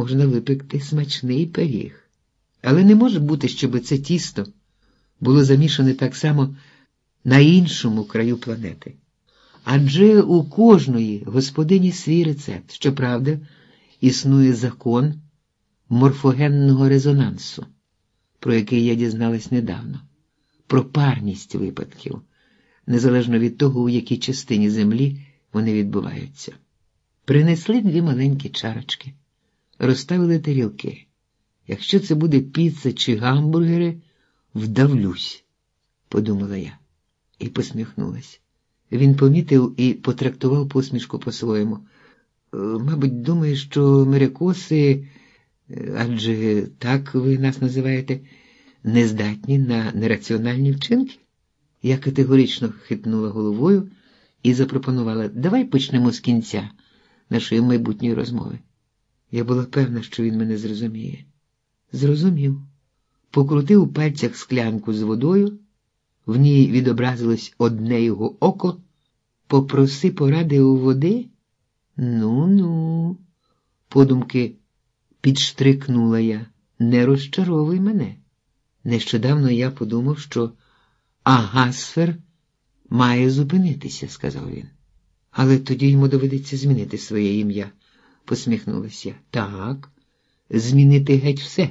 можна випекти смачний пиріг. Але не може бути, щоб це тісто було замішане так само на іншому краю планети. Адже у кожної господині свій рецепт, щоправда, існує закон морфогенного резонансу, про який я дізналась недавно, про парність випадків, незалежно від того, у якій частині землі вони відбуваються. Принесли дві маленькі чарочки, розставили тарілки. Якщо це буде піца чи гамбургери, вдавлюсь, подумала я і посміхнулась. Він помітив і потрактував посмішку по-своєму. «Е, мабуть, думає, що мерикоси, е, адже так ви нас називаєте, нездатні на нераціональні вчинки? Я категорично хитнула головою і запропонувала давай почнемо з кінця нашої майбутньої розмови. Я була певна, що він мене зрозуміє. Зрозумів. Покрутив у пальцях склянку з водою, в ній відобразилось одне його око. Попроси поради у води? Ну ну, подумки підштрикнула я. Не розчаровуй мене. Нещодавно я подумав, що Агасфер має зупинитися, сказав він. Але тоді йому доведеться змінити своє ім'я, посміхнулася. Так, змінити геть все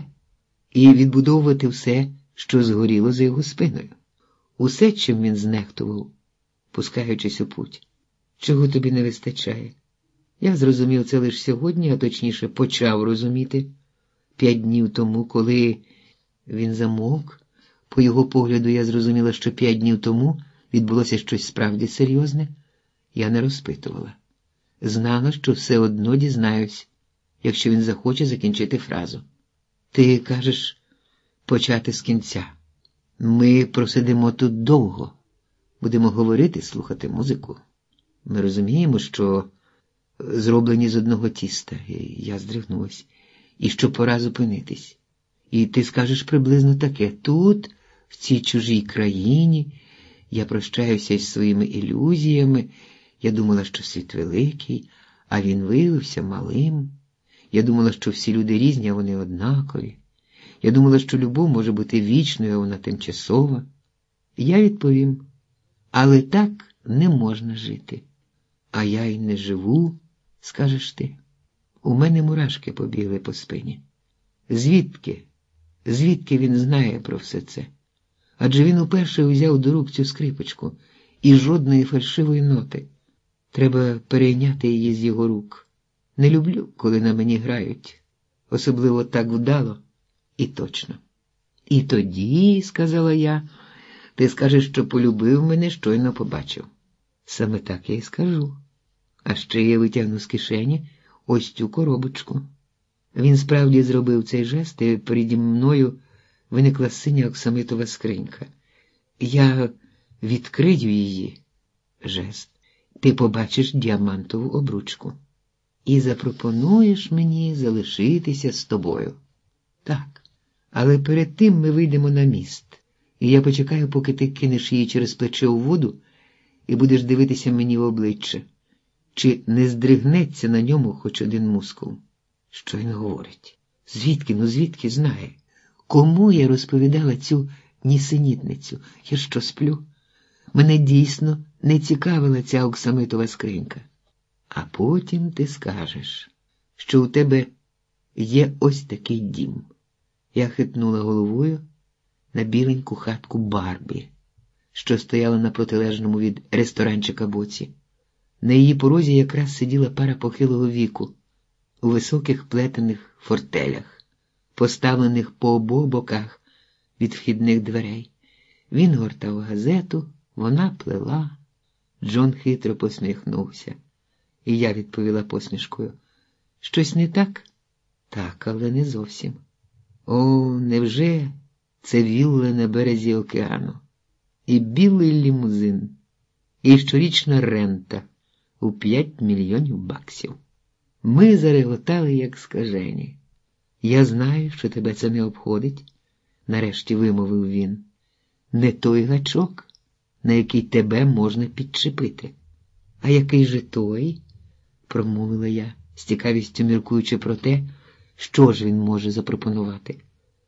і відбудовувати все, що згоріло за його спиною. Усе, чим він знехтував, пускаючись у путь. Чого тобі не вистачає? Я зрозумів це лише сьогодні, а точніше почав розуміти п'ять днів тому, коли він замовк. По його погляду, я зрозуміла, що п'ять днів тому відбулося щось справді серйозне. Я не розпитувала. Знала, що все одно дізнаюсь, якщо він захоче закінчити фразу. Ти кажеш почати з кінця. Ми просидимо тут довго, будемо говорити, слухати музику. Ми розуміємо, що зроблені з одного тіста, і я здригнулась, і що пора зупинитись. І ти скажеш приблизно таке тут, в цій чужій країні, я прощаюся із своїми ілюзіями. Я думала, що світ великий, а він виявився малим. Я думала, що всі люди різні, а вони однакові. Я думала, що любов може бути вічною, а вона тимчасова. Я відповім, але так не можна жити. А я й не живу, скажеш ти. У мене мурашки побігли по спині. Звідки? Звідки він знає про все це? Адже він уперше взяв до рук цю скрипочку і жодної фальшивої ноти. Треба перейняти її з його рук. Не люблю, коли на мені грають, особливо так вдало і точно. І тоді, сказала я, ти скажеш, що полюбив мене, щойно побачив. Саме так я й скажу. А ще я витягну з кишені ось цю коробочку. Він справді зробив цей жест, і переді мною виникла синя оксамитова скринька. Я відкрию її. Жест. Ти побачиш діамантову обручку і запропонуєш мені залишитися з тобою. Так, але перед тим ми вийдемо на міст, і я почекаю, поки ти кинеш її через плече у воду і будеш дивитися мені в обличчя, чи не здригнеться на ньому хоч один мускул. Що він говорить? Звідки, ну звідки знає? Кому я розповідала цю нісенітницю? Я що сплю? Мене дійсно не цікавила ця оксамитова скринька. А потім ти скажеш, що у тебе є ось такий дім. Я хитнула головою на біленьку хатку Барбі, що стояла на протилежному від ресторанчика боці. На її порозі якраз сиділа пара похилого віку у високих плетених фортелях, поставлених по обох боках від вхідних дверей. Він гортав газету, вона плела. Джон хитро посміхнувся, і я відповіла посмішкою. Щось не так? Так, але не зовсім. О, невже це вілла на березі океану? І білий лімузин, і щорічна рента у п'ять мільйонів баксів. Ми зареготали, як скажені. Я знаю, що тебе це не обходить, нарешті вимовив він. Не той гачок, на який тебе можна підчепити. А який же той? промовила я, з цікавістю міркуючи про те, Що ж він може запропонувати?